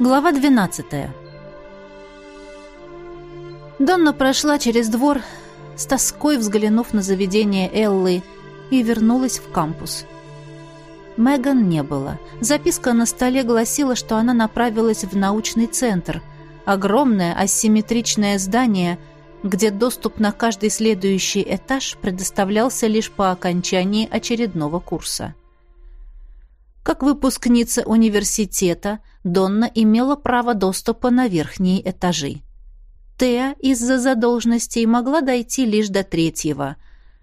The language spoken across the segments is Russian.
Глава 12. Донна прошла через двор, с тоской взглянув на заведение Эллы, и вернулась в кампус. Меган не было. Записка на столе гласила, что она направилась в научный центр, огромное асимметричное здание, где доступ на каждый следующий этаж предоставлялся лишь по окончании очередного курса. Как выпускница университета, Донна имела право доступа на верхние этажи. Теа из-за задолженностей могла дойти лишь до третьего.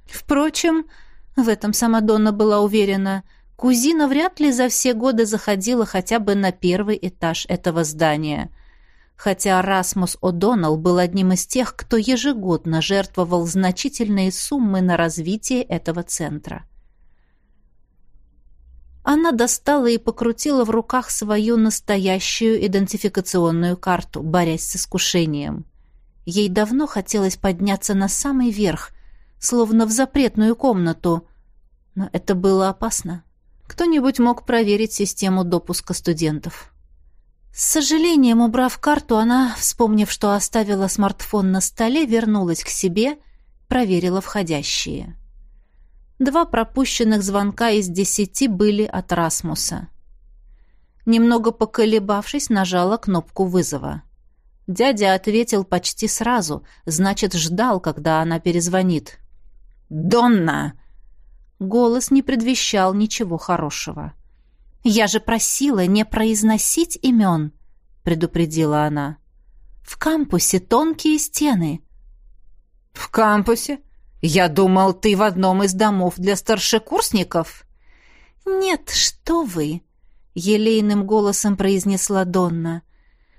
Впрочем, в этом сама Донна была уверена, кузина вряд ли за все годы заходила хотя бы на первый этаж этого здания. Хотя Расмус О'Доннелл был одним из тех, кто ежегодно жертвовал значительные суммы на развитие этого центра. Она достала и покрутила в руках свою настоящую идентификационную карту, борясь с искушением. Ей давно хотелось подняться на самый верх, словно в запретную комнату, но это было опасно. Кто-нибудь мог проверить систему допуска студентов. С сожалением, убрав карту, она, вспомнив, что оставила смартфон на столе, вернулась к себе, проверила входящие. Два пропущенных звонка из десяти были от Расмуса. Немного поколебавшись, нажала кнопку вызова. Дядя ответил почти сразу, значит, ждал, когда она перезвонит. «Донна!» Голос не предвещал ничего хорошего. «Я же просила не произносить имен», — предупредила она. «В кампусе тонкие стены». «В кампусе? «Я думал, ты в одном из домов для старшекурсников». «Нет, что вы!» — елейным голосом произнесла Донна.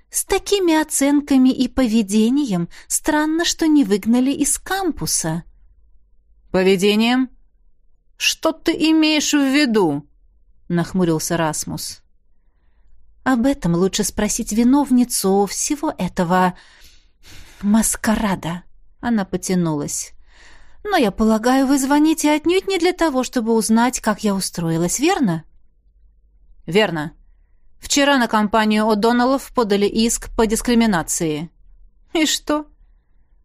«С такими оценками и поведением странно, что не выгнали из кампуса». «Поведением? Что ты имеешь в виду?» — нахмурился Расмус. «Об этом лучше спросить виновницу всего этого маскарада». Она потянулась. Но я полагаю, вы звоните отнюдь не для того, чтобы узнать, как я устроилась, верно? Верно. Вчера на компанию О'Доннеллов подали иск по дискриминации. И что?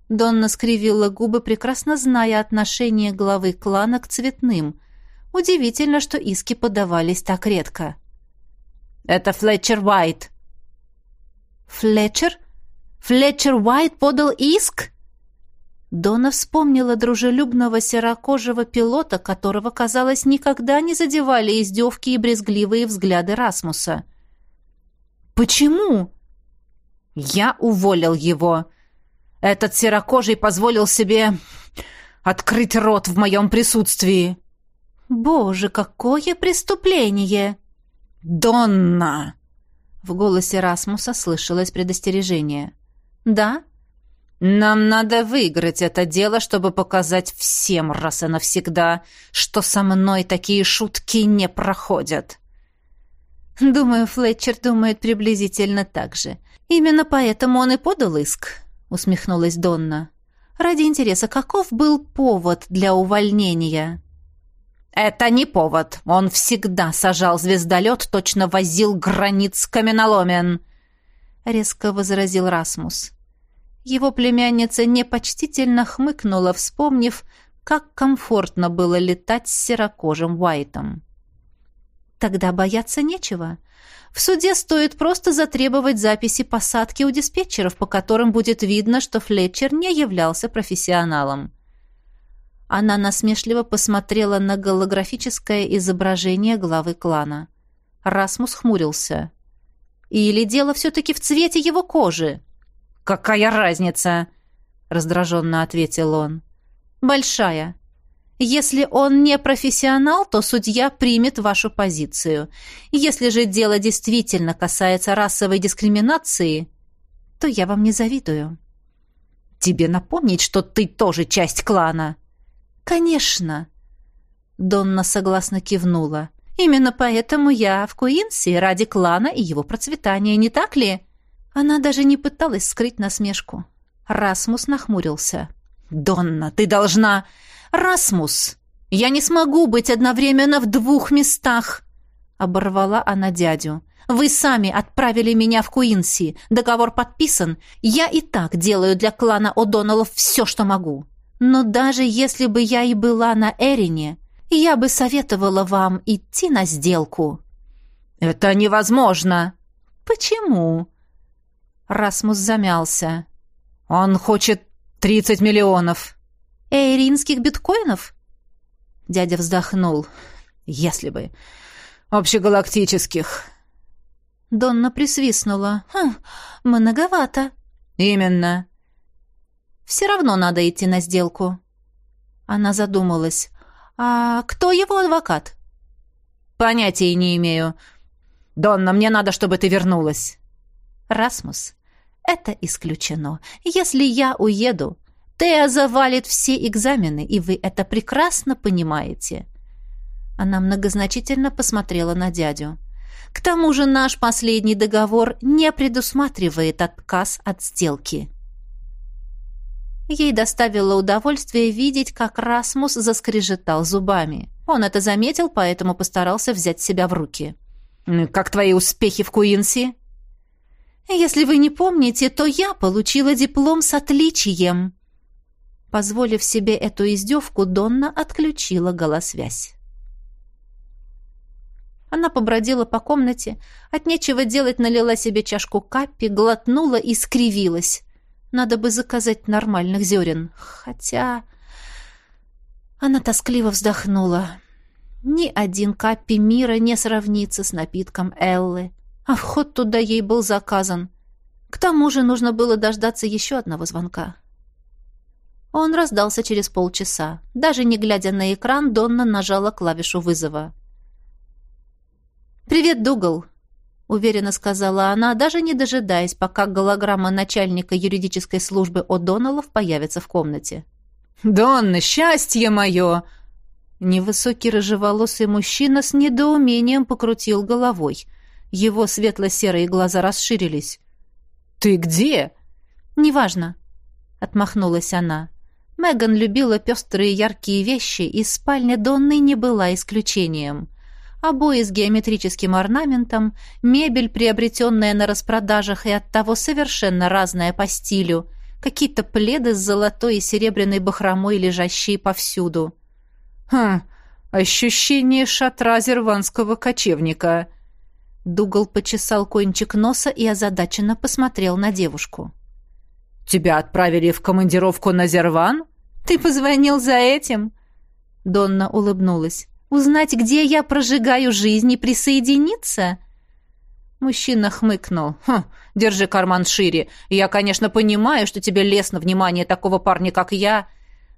Донна скривила губы, прекрасно зная отношение главы клана к цветным. Удивительно, что иски подавались так редко. Это Флетчер Уайт. Флетчер? Флетчер Уайт подал иск? Дона вспомнила дружелюбного серокожего пилота, которого, казалось, никогда не задевали издевки и брезгливые взгляды Расмуса. «Почему?» «Я уволил его. Этот серокожий позволил себе открыть рот в моем присутствии». «Боже, какое преступление!» «Донна!» В голосе Расмуса слышалось предостережение. «Да?» Нам надо выиграть это дело, чтобы показать всем раз и навсегда, что со мной такие шутки не проходят. Думаю, Флетчер думает приблизительно так же. Именно поэтому он и подал иск, усмехнулась Донна. Ради интереса, каков был повод для увольнения? Это не повод. Он всегда сажал звездолет, точно возил границ каменоломен, резко возразил Расмус. Его племянница непочтительно хмыкнула, вспомнив, как комфортно было летать с серокожим Уайтом. Тогда бояться нечего. В суде стоит просто затребовать записи посадки у диспетчеров, по которым будет видно, что Флетчер не являлся профессионалом. Она насмешливо посмотрела на голографическое изображение главы клана. Расмус хмурился. «Или дело все-таки в цвете его кожи?» «Какая разница?» — раздраженно ответил он. «Большая. Если он не профессионал, то судья примет вашу позицию. Если же дело действительно касается расовой дискриминации, то я вам не завидую». «Тебе напомнить, что ты тоже часть клана?» «Конечно!» Донна согласно кивнула. «Именно поэтому я в Куинси ради клана и его процветания, не так ли?» Она даже не пыталась скрыть насмешку. Расмус нахмурился. «Донна, ты должна...» «Расмус, я не смогу быть одновременно в двух местах!» — оборвала она дядю. «Вы сами отправили меня в Куинси. Договор подписан. Я и так делаю для клана О'Доннеллов все, что могу. Но даже если бы я и была на Эрине, я бы советовала вам идти на сделку». «Это невозможно!» «Почему?» Расмус замялся. «Он хочет тридцать миллионов». «Эйринских биткоинов?» Дядя вздохнул. «Если бы. Общегалактических». Донна присвистнула. «Хм, многовато». «Именно». «Все равно надо идти на сделку». Она задумалась. «А кто его адвокат?» «Понятия не имею. Донна, мне надо, чтобы ты вернулась». «Расмус, это исключено. Если я уеду, Теа завалит все экзамены, и вы это прекрасно понимаете». Она многозначительно посмотрела на дядю. «К тому же наш последний договор не предусматривает отказ от сделки». Ей доставило удовольствие видеть, как Расмус заскрежетал зубами. Он это заметил, поэтому постарался взять себя в руки. «Как твои успехи в Куинси?» «Если вы не помните, то я получила диплом с отличием». Позволив себе эту издевку, Донна отключила голосвязь. Она побродила по комнате, от нечего делать налила себе чашку капи, глотнула и скривилась. Надо бы заказать нормальных зерен. Хотя... Она тоскливо вздохнула. Ни один капи мира не сравнится с напитком Эллы. А вход туда ей был заказан. К тому же нужно было дождаться еще одного звонка. Он раздался через полчаса. Даже не глядя на экран, Донна нажала клавишу вызова. «Привет, Дугал!» — уверенно сказала она, даже не дожидаясь, пока голограмма начальника юридической службы О'Доннеллов появится в комнате. «Донна, счастье мое!» Невысокий рыжеволосый мужчина с недоумением покрутил головой. Его светло-серые глаза расширились. «Ты где?» «Неважно», — отмахнулась она. Меган любила пестрые яркие вещи, и спальня Донны не была исключением обои с геометрическим орнаментом, мебель, приобретенная на распродажах и оттого совершенно разная по стилю, какие-то пледы с золотой и серебряной бахромой, лежащие повсюду. «Хм, ощущение шатра зерванского кочевника». Дугал почесал кончик носа и озадаченно посмотрел на девушку. «Тебя отправили в командировку на Зерван? Ты позвонил за этим?» Донна улыбнулась. Узнать, где я прожигаю жизнь и присоединиться?» Мужчина хмыкнул. «Хм, держи карман шире. Я, конечно, понимаю, что тебе лестно внимание такого парня, как я».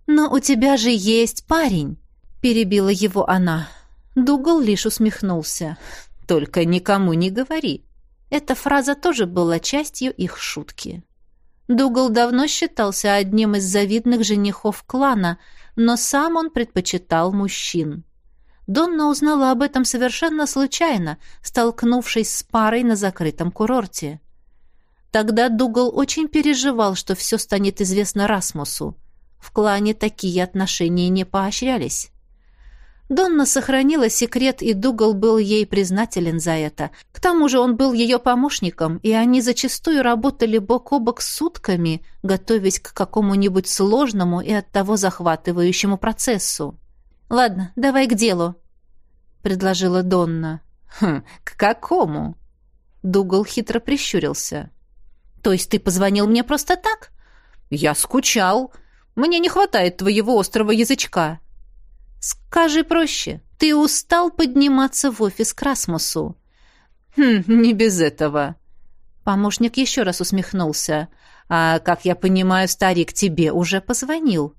«Но у тебя же есть парень», — перебила его она. Дугал лишь усмехнулся. «Только никому не говори». Эта фраза тоже была частью их шутки. Дугал давно считался одним из завидных женихов клана, но сам он предпочитал мужчин. Донна узнала об этом совершенно случайно, столкнувшись с парой на закрытом курорте. Тогда Дугал очень переживал, что все станет известно Расмусу. В клане такие отношения не поощрялись. Донна сохранила секрет, и Дугал был ей признателен за это. К тому же он был ее помощником, и они зачастую работали бок о бок сутками, готовясь к какому-нибудь сложному и оттого захватывающему процессу. «Ладно, давай к делу», — предложила Донна. «Хм, к какому?» Дугал хитро прищурился. «То есть ты позвонил мне просто так?» «Я скучал. Мне не хватает твоего острого язычка». «Скажи проще. Ты устал подниматься в офис к Расмусу?» «Хм, не без этого». Помощник еще раз усмехнулся. «А, как я понимаю, старик тебе уже позвонил».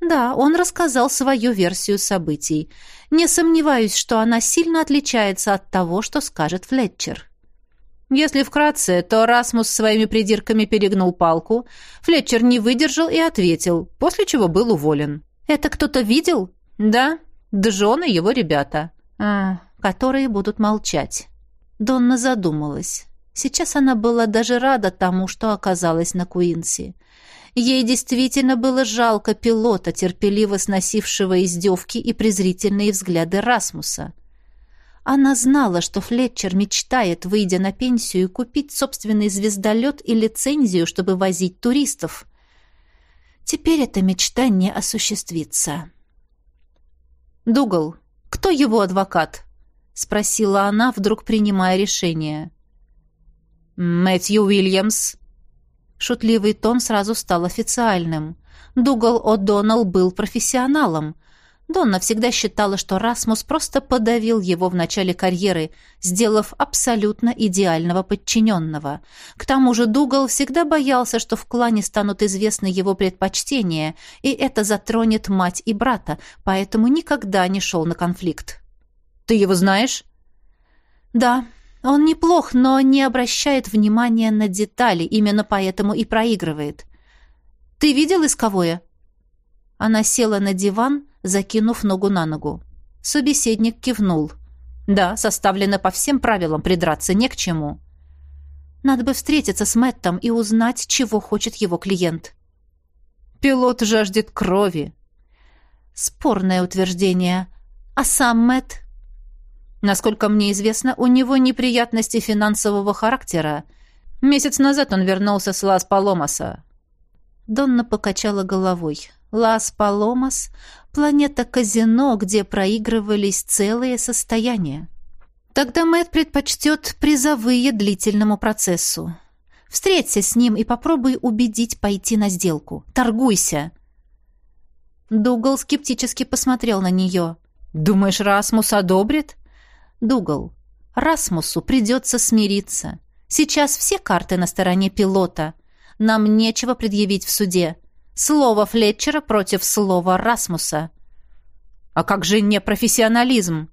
Да, он рассказал свою версию событий. Не сомневаюсь, что она сильно отличается от того, что скажет Флетчер. Если вкратце, то Расмус своими придирками перегнул палку, Флетчер не выдержал и ответил, после чего был уволен. «Это кто-то видел?» «Да, Джон и его ребята». А, «Которые будут молчать». Донна задумалась. Сейчас она была даже рада тому, что оказалась на Куинси. Ей действительно было жалко пилота, терпеливо сносившего издевки и презрительные взгляды Расмуса. Она знала, что Флетчер мечтает, выйдя на пенсию, купить собственный звездолет и лицензию, чтобы возить туристов. Теперь эта мечта не осуществится. «Дугал, кто его адвокат?» — спросила она, вдруг принимая решение. «Мэтью Уильямс». Шутливый тон сразу стал официальным. Дугал О'Доннелл был профессионалом. Донна всегда считала, что Расмус просто подавил его в начале карьеры, сделав абсолютно идеального подчиненного. К тому же Дугал всегда боялся, что в клане станут известны его предпочтения, и это затронет мать и брата, поэтому никогда не шел на конфликт. «Ты его знаешь?» «Да, он неплох, но не обращает внимания на детали, именно поэтому и проигрывает». «Ты видел исковое?» Она села на диван, закинув ногу на ногу. Собеседник кивнул. «Да, составлено по всем правилам, придраться не к чему». «Надо бы встретиться с Мэттом и узнать, чего хочет его клиент». «Пилот жаждет крови». Спорное утверждение. А сам Мэтт? Насколько мне известно, у него неприятности финансового характера. Месяц назад он вернулся с Лас-Паломаса. Донна покачала головой. Лас-Паломас — планета казино, где проигрывались целые состояния. Тогда Мэтт предпочтет призовые длительному процессу. Встреться с ним и попробуй убедить пойти на сделку. Торгуйся. Дугал скептически посмотрел на нее. «Думаешь, Расмус одобрит?» «Дугал, Расмусу придется смириться. Сейчас все карты на стороне пилота. Нам нечего предъявить в суде. Слово Флетчера против слова Расмуса. А как же непрофессионализм?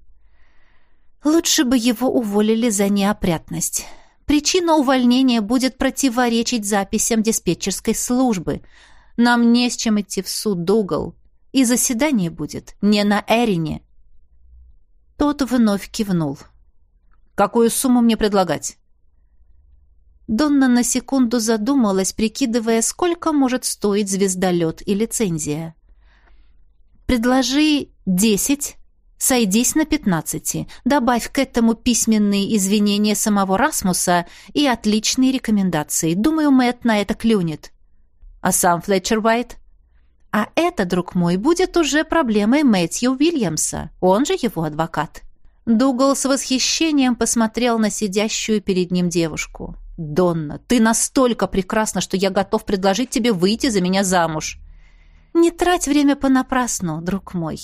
Лучше бы его уволили за неопрятность. Причина увольнения будет противоречить записям диспетчерской службы. Нам не с чем идти в суд, Дугал. И заседание будет не на Эрине. Тот вновь кивнул. «Какую сумму мне предлагать?» Донна на секунду задумалась, прикидывая, сколько может стоить звездолет и лицензия. «Предложи десять, сойдись на пятнадцати, добавь к этому письменные извинения самого Расмуса и отличные рекомендации. Думаю, Мэтт на это клюнет». «А сам Флетчер Уайт?» «А это, друг мой, будет уже проблемой Мэтью Уильямса, он же его адвокат». Дугал с восхищением посмотрел на сидящую перед ним девушку. «Донна, ты настолько прекрасна, что я готов предложить тебе выйти за меня замуж». «Не трать время понапрасну, друг мой.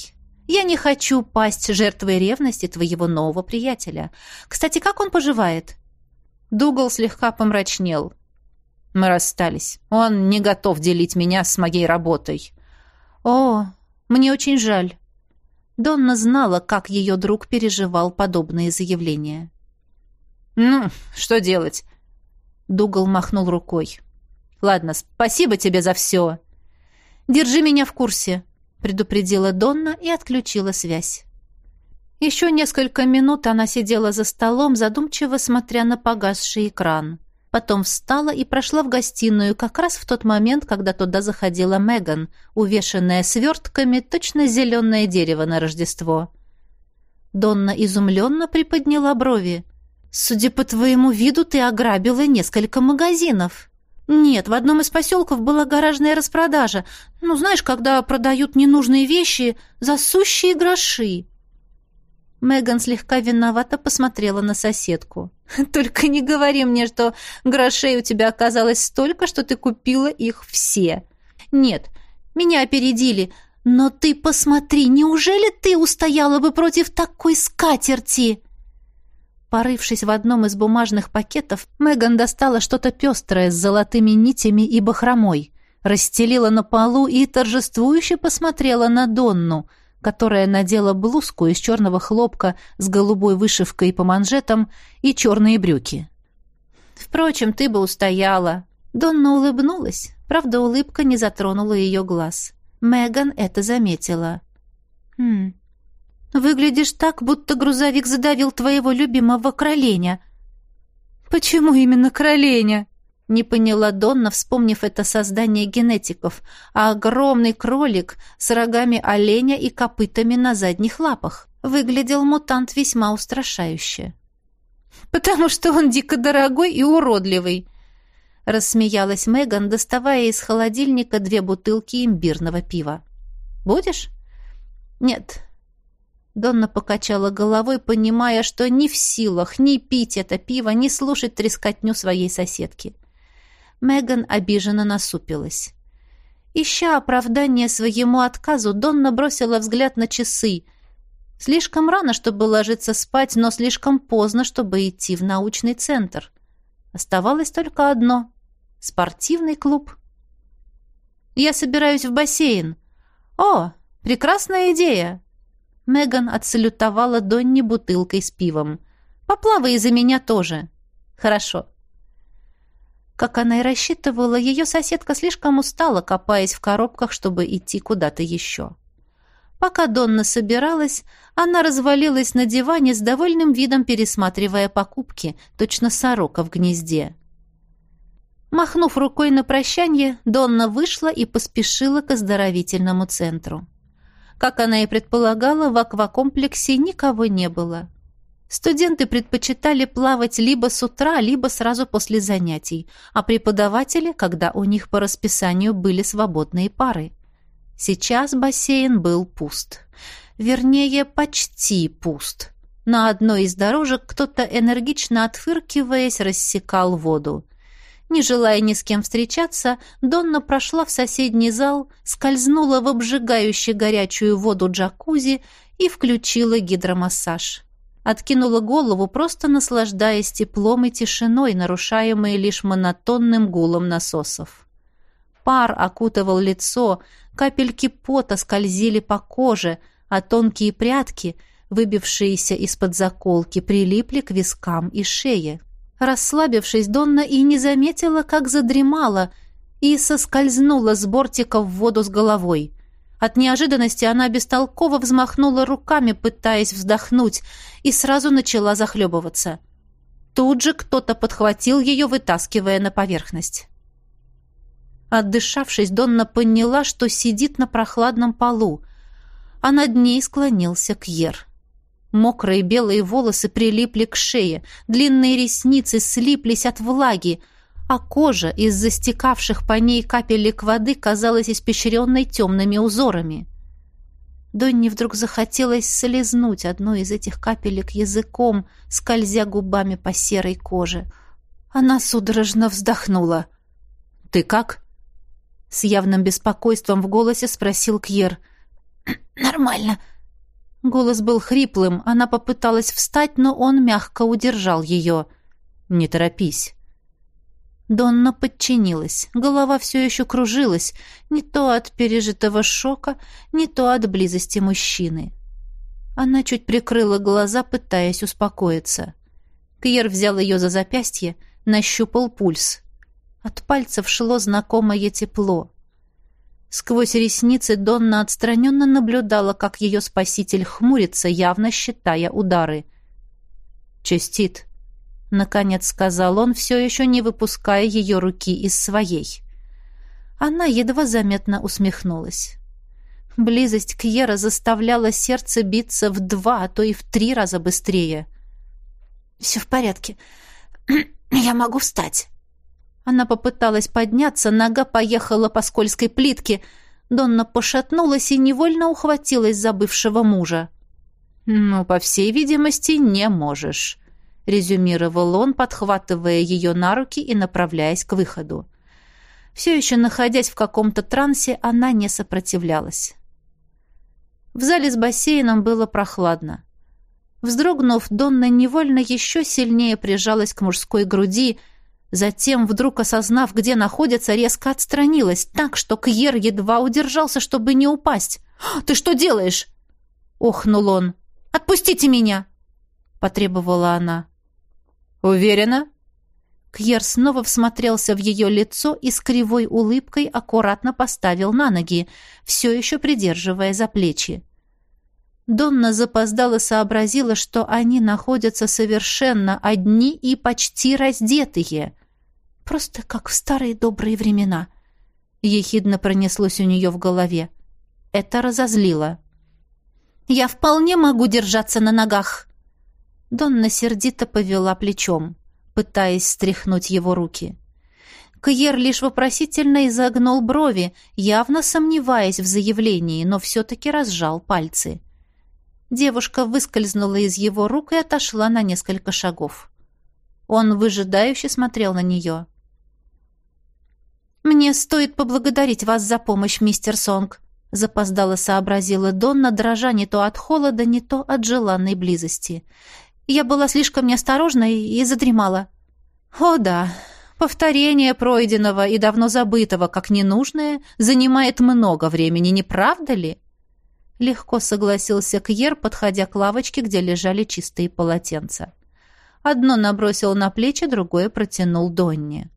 Я не хочу пасть жертвой ревности твоего нового приятеля. Кстати, как он поживает?» Дугал слегка помрачнел. «Мы расстались. Он не готов делить меня с моей работой». «О, мне очень жаль». Донна знала, как ее друг переживал подобные заявления. «Ну, что делать? Дугал махнул рукой. «Ладно, спасибо тебе за все». «Держи меня в курсе», — предупредила Донна и отключила связь. Еще несколько минут она сидела за столом, задумчиво смотря на погасший экран. Потом встала и прошла в гостиную как раз в тот момент, когда туда заходила Меган, увешанная свертками, точно зеленое дерево на Рождество. Донна изумленно приподняла брови. Судя по твоему виду, ты ограбила несколько магазинов. Нет, в одном из поселков была гаражная распродажа. Ну, знаешь, когда продают ненужные вещи за сущие гроши. Меган слегка виновато посмотрела на соседку. «Только не говори мне, что грошей у тебя оказалось столько, что ты купила их все. Нет, меня опередили, но ты посмотри, неужели ты устояла бы против такой скатерти?» Порывшись в одном из бумажных пакетов, Меган достала что-то пестрое с золотыми нитями и бахромой, расстелила на полу и торжествующе посмотрела на Донну, которая надела блузку из черного хлопка с голубой вышивкой по манжетам и черные брюки. «Впрочем, ты бы устояла». Донна улыбнулась, правда, улыбка не затронула ее глаз. Меган это заметила. «Хм, Выглядишь так, будто грузовик задавил твоего любимого кроленя». «Почему именно кроленя?» Не поняла Донна, вспомнив это создание генетиков, а огромный кролик с рогами оленя и копытами на задних лапах. Выглядел мутант весьма устрашающе. «Потому что он дико дорогой и уродливый», — рассмеялась Меган, доставая из холодильника две бутылки имбирного пива. «Будешь?» «Нет». Донна покачала головой, понимая, что ни в силах ни пить это пиво, ни слушать трескотню своей соседки. Меган обиженно насупилась. Ища оправдание своему отказу, Донна бросила взгляд на часы. Слишком рано, чтобы ложиться спать, но слишком поздно, чтобы идти в научный центр. Оставалось только одно — спортивный клуб. «Я собираюсь в бассейн». «О, прекрасная идея!» Меган отсалютовала Донни бутылкой с пивом. «Поплавай из-за меня тоже». «Хорошо». Как она и рассчитывала, ее соседка слишком устала, копаясь в коробках, чтобы идти куда-то еще. Пока Донна собиралась, она развалилась на диване с довольным видом, пересматривая покупки, точно сорока в гнезде. Махнув рукой на прощание, Донна вышла и поспешила к оздоровительному центру. Как она и предполагала, в аквакомплексе никого не было. Студенты предпочитали плавать либо с утра, либо сразу после занятий, а преподаватели, когда у них по расписанию были свободные пары. Сейчас бассейн был пуст. Вернее, почти пуст. На одной из дорожек кто-то, энергично отфыркиваясь, рассекал воду. Не желая ни с кем встречаться, Донна прошла в соседний зал, скользнула в обжигающую горячую воду джакузи и включила гидромассаж откинула голову, просто наслаждаясь теплом и тишиной, нарушаемой лишь монотонным гулом насосов. Пар окутывал лицо, капельки пота скользили по коже, а тонкие прядки, выбившиеся из-под заколки, прилипли к вискам и шее. Расслабившись, Донна и не заметила, как задремала, и соскользнула с бортика в воду с головой. От неожиданности она бестолково взмахнула руками, пытаясь вздохнуть, и сразу начала захлебываться. Тут же кто-то подхватил ее, вытаскивая на поверхность. Отдышавшись, Донна поняла, что сидит на прохладном полу, а над ней склонился Кьер. Мокрые белые волосы прилипли к шее, длинные ресницы слиплись от влаги, а кожа из-за стекавших по ней капелек воды казалась испещренной темными узорами. Донни вдруг захотелось слезнуть одну из этих капелек языком, скользя губами по серой коже. Она судорожно вздохнула. «Ты как?» С явным беспокойством в голосе спросил Кьер. «Нормально». Голос был хриплым, она попыталась встать, но он мягко удержал ее. «Не торопись». Донна подчинилась. Голова все еще кружилась, не то от пережитого шока, не то от близости мужчины. Она чуть прикрыла глаза, пытаясь успокоиться. Кьер взял ее за запястье, нащупал пульс. От пальцев шло знакомое тепло. Сквозь ресницы Донна отстраненно наблюдала, как ее спаситель хмурится, явно считая удары. «Честит», — наконец сказал он, все еще не выпуская ее руки из своей. Она едва заметно усмехнулась. Близость к Кьера заставляла сердце биться в два, а то и в три раза быстрее. «Все в порядке. Я могу встать». Она попыталась подняться, нога поехала по скользкой плитке. Донна пошатнулась и невольно ухватилась за бывшего мужа. «Ну, по всей видимости, не можешь», резюмировал он, подхватывая ее на руки и направляясь к выходу. Все еще находясь в каком-то трансе, она не сопротивлялась. В зале с бассейном было прохладно. Вздрогнув, Донна невольно еще сильнее прижалась к мужской груди, затем, вдруг осознав, где находится, резко отстранилась, так что Кьер едва удержался, чтобы не упасть. «Ты что делаешь?» — охнул он. «Отпустите меня!» — потребовала она. «Уверена?» Кьер снова всмотрелся в ее лицо и с кривой улыбкой аккуратно поставил на ноги, все еще придерживая за плечи. Донна запоздала сообразила, что они находятся совершенно одни и почти раздетые. Просто как в старые добрые времена. Ехидно пронеслось у нее в голове. Это разозлило. «Я вполне могу держаться на ногах!» Донна сердито повела плечом, пытаясь стряхнуть его руки. Кьер лишь вопросительно изогнул брови, явно сомневаясь в заявлении, но все-таки разжал пальцы. Девушка выскользнула из его рук и отошла на несколько шагов. Он выжидающе смотрел на нее. «Мне стоит поблагодарить вас за помощь, мистер Сонг», запоздало сообразила Донна, дрожа не то от холода, не то от желанной близости. «Я была слишком неосторожна и задремала». «О да, повторение пройденного и давно забытого, как ненужное, занимает много времени, не правда ли?» Легко согласился Кьер, подходя к лавочке, где лежали чистые полотенца. Одно набросил на плечи, другое протянул Донне.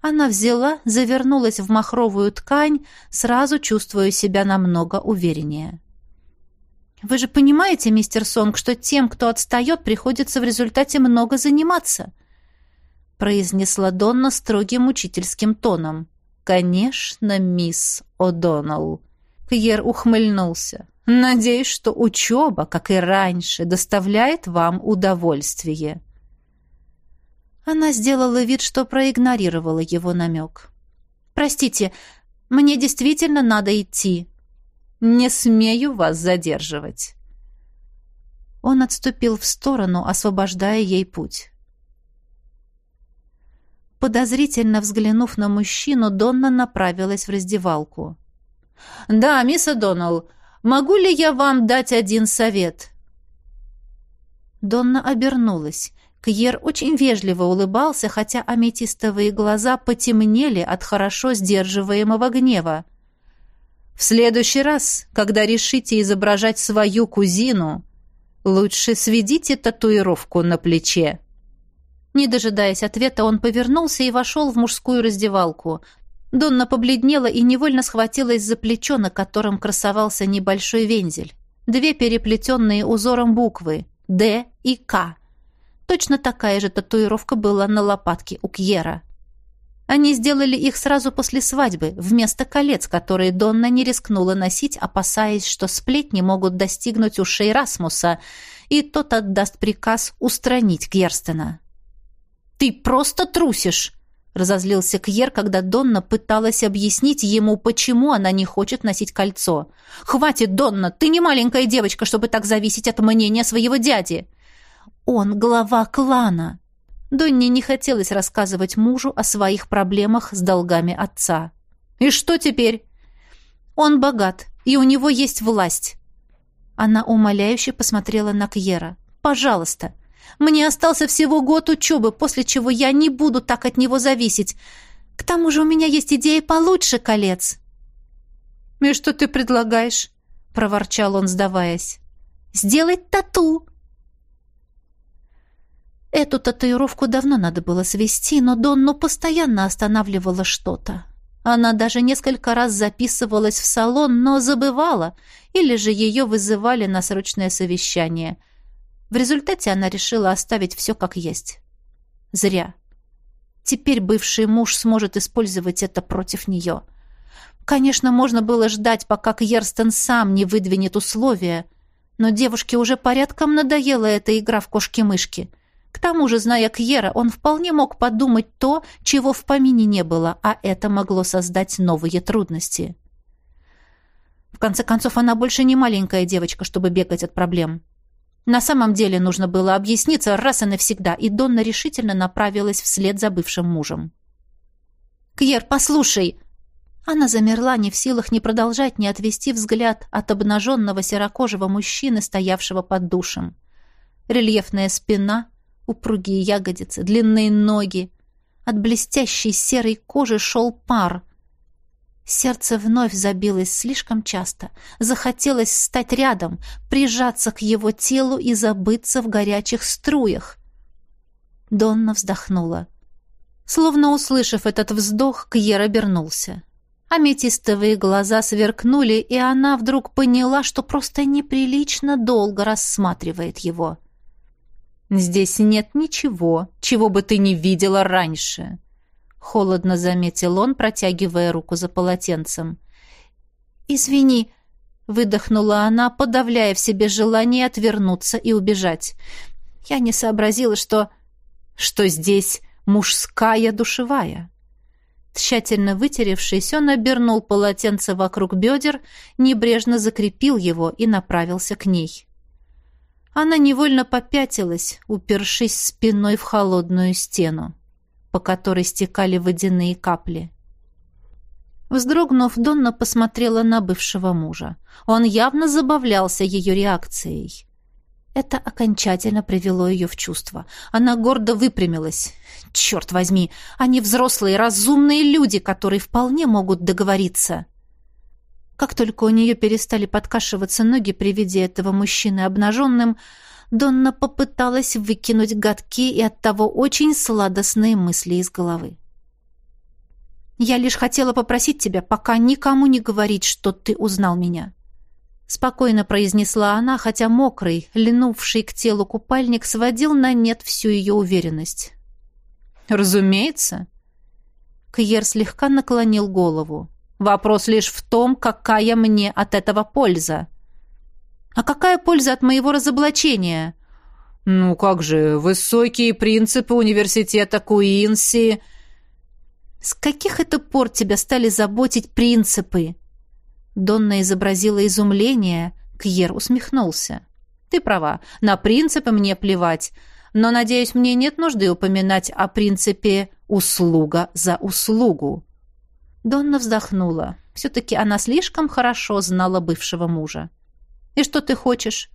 Она взяла, завернулась в махровую ткань, сразу чувствуя себя намного увереннее. «Вы же понимаете, мистер Сонг, что тем, кто отстает, приходится в результате много заниматься?» произнесла Донна строгим учительским тоном. «Конечно, мисс О'Доннелл». Пьер ухмыльнулся. «Надеюсь, что учеба, как и раньше, доставляет вам удовольствие». Она сделала вид, что проигнорировала его намек. «Простите, мне действительно надо идти». «Не смею вас задерживать». Он отступил в сторону, освобождая ей путь. Подозрительно взглянув на мужчину, Донна направилась в раздевалку. «Да, мисс Доналл, могу ли я вам дать один совет?» Донна обернулась. Кьер очень вежливо улыбался, хотя аметистовые глаза потемнели от хорошо сдерживаемого гнева. «В следующий раз, когда решите изображать свою кузину, лучше сведите татуировку на плече». Не дожидаясь ответа, он повернулся и вошел в мужскую раздевалку. Донна побледнела и невольно схватилась за плечо, на котором красовался небольшой вензель. Две переплетенные узором буквы «Д» и «К». Точно такая же татуировка была на лопатке у Кьера. Они сделали их сразу после свадьбы, вместо колец, которые Донна не рискнула носить, опасаясь, что сплетни могут достигнуть ушей Расмуса, и тот отдаст приказ устранить Герстена. «Ты просто трусишь!» — разозлился Кьер, когда Донна пыталась объяснить ему, почему она не хочет носить кольцо. «Хватит, Донна! Ты не маленькая девочка, чтобы так зависеть от мнения своего дяди!» Он глава клана. Донне не хотелось рассказывать мужу о своих проблемах с долгами отца. «И что теперь?» «Он богат, и у него есть власть». Она умоляюще посмотрела на Кьера. «Пожалуйста, мне остался всего год учебы, после чего я не буду так от него зависеть. К тому же у меня есть идея получше колец». «И что ты предлагаешь?» — проворчал он, сдаваясь. «Сделать тату», Эту татуировку давно надо было свести, но Донну постоянно останавливало что-то. Она даже несколько раз записывалась в салон, но забывала, или же ее вызывали на срочное совещание. В результате она решила оставить все как есть. Зря. Теперь бывший муж сможет использовать это против нее. Конечно, можно было ждать, пока Кьерстен сам не выдвинет условия, но девушке уже порядком надоела эта игра в кошки-мышки — к тому же, зная Кьера, он вполне мог подумать то, чего в помине не было, а это могло создать новые трудности. В конце концов, она больше не маленькая девочка, чтобы бегать от проблем. На самом деле нужно было объясниться раз и навсегда, и Донна решительно направилась вслед за бывшим мужем. «Кьер, послушай!» Она замерла, не в силах ни продолжать, ни отвести взгляд от обнаженного серокожего мужчины, стоявшего под душем. Рельефная спина, упругие ягодицы, длинные ноги. От блестящей серой кожи шел пар. Сердце вновь забилось слишком часто. Захотелось стать рядом, прижаться к его телу и забыться в горячих струях. Донна вздохнула. Словно услышав этот вздох, Кьер обернулся. Аметистовые глаза сверкнули, и она вдруг поняла, что просто неприлично долго рассматривает его. — «Здесь нет ничего, чего бы ты не видела раньше», — холодно заметил он, протягивая руку за полотенцем. «Извини», выдохнула она, подавляя в себе желание отвернуться и убежать. Я не сообразила, что... что здесь мужская душевая. Тщательно вытеревшись, он обернул полотенце вокруг бедер, небрежно закрепил его и направился к ней. Она невольно попятилась, упершись спиной в холодную стену, по которой стекали водяные капли. Вздрогнув, Донна посмотрела на бывшего мужа. Он явно забавлялся ее реакцией. Это окончательно привело ее в чувство. Она гордо выпрямилась. «Черт возьми, они взрослые, разумные люди, которые вполне могут договориться». Как только у нее перестали подкашиваться ноги при виде этого мужчины обнаженным, Донна попыталась выкинуть гадкие и оттого очень сладостные мысли из головы. Я лишь хотела попросить тебя пока никому не говорить, что ты узнал меня. Спокойно произнесла она, хотя мокрый, линувший к телу купальник сводил на нет всю ее уверенность. «Разумеется». Кьер слегка наклонил голову. «Вопрос лишь в том, какая мне от этого польза». «А какая польза от моего разоблачения?» «Ну как же, высокие принципы университета Куинси...» С каких это пор тебя стали заботить принципы? Донна изобразила изумление, Кьер усмехнулся. Ты права, на принципы мне плевать, но, надеюсь, мне нет нужды упоминать о принципе «услуга за услугу». Донна вздохнула. Все-таки она слишком хорошо знала бывшего мужа. «И что ты хочешь?»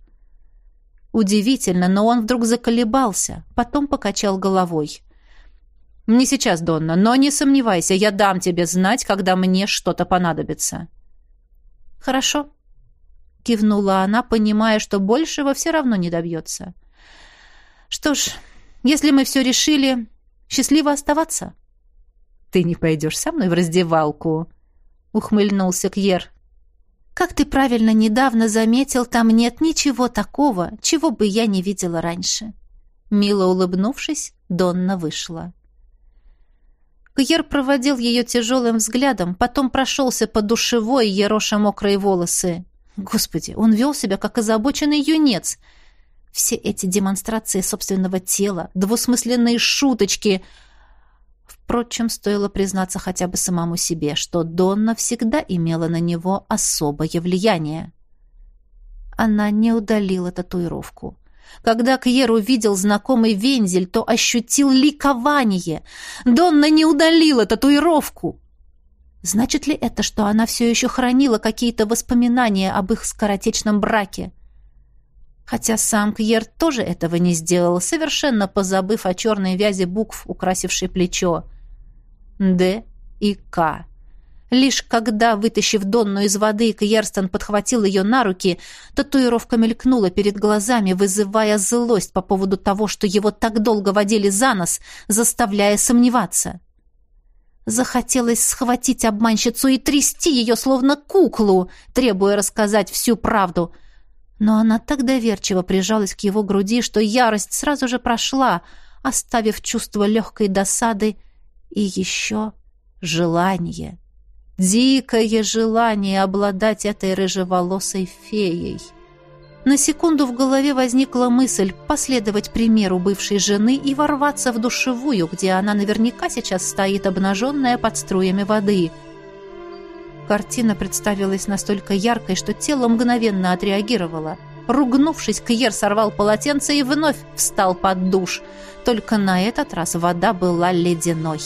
Удивительно, но он вдруг заколебался, потом покачал головой. «Не сейчас, Донна, но не сомневайся, я дам тебе знать, когда мне что-то понадобится». «Хорошо», — кивнула она, понимая, что большего все равно не добьется. «Что ж, если мы все решили, счастливо оставаться». «Ты не пойдешь со мной в раздевалку?» — ухмыльнулся Кьер. «Как ты правильно недавно заметил, там нет ничего такого, чего бы я не видела раньше». Мило улыбнувшись, Донна вышла. Кьер проводил ее тяжелым взглядом, потом прошелся по душевой, ероша мокрые волосы. Господи, он вел себя, как озабоченный юнец. Все эти демонстрации собственного тела, двусмысленные шуточки... Впрочем, стоило признаться хотя бы самому себе, что Донна всегда имела на него особое влияние. Она не удалила татуировку. Когда Кьер увидел знакомый вензель, то ощутил ликование. Донна не удалила татуировку. Значит ли это, что она все еще хранила какие-то воспоминания об их скоротечном браке? Хотя сам Кьер тоже этого не сделал, совершенно позабыв о черной вязи букв, украсившей плечо. «Д» и «К». Лишь когда, вытащив Донну из воды, Кьерстон подхватил ее на руки, татуировка мелькнула перед глазами, вызывая злость по поводу того, что его так долго водили за нос, заставляя сомневаться. Захотелось схватить обманщицу и трясти ее, словно куклу, требуя рассказать всю правду. Но она так доверчиво прижалась к его груди, что ярость сразу же прошла, оставив чувство легкой досады и еще желание. Дикое желание обладать этой рыжеволосой феей. На секунду в голове возникла мысль последовать примеру бывшей жены и ворваться в душевую, где она наверняка сейчас стоит обнаженная под струями воды. Картина представилась настолько яркой, что тело мгновенно отреагировало. Ругнувшись, Кьер сорвал полотенце и вновь встал под душ. Только на этот раз вода была ледяной.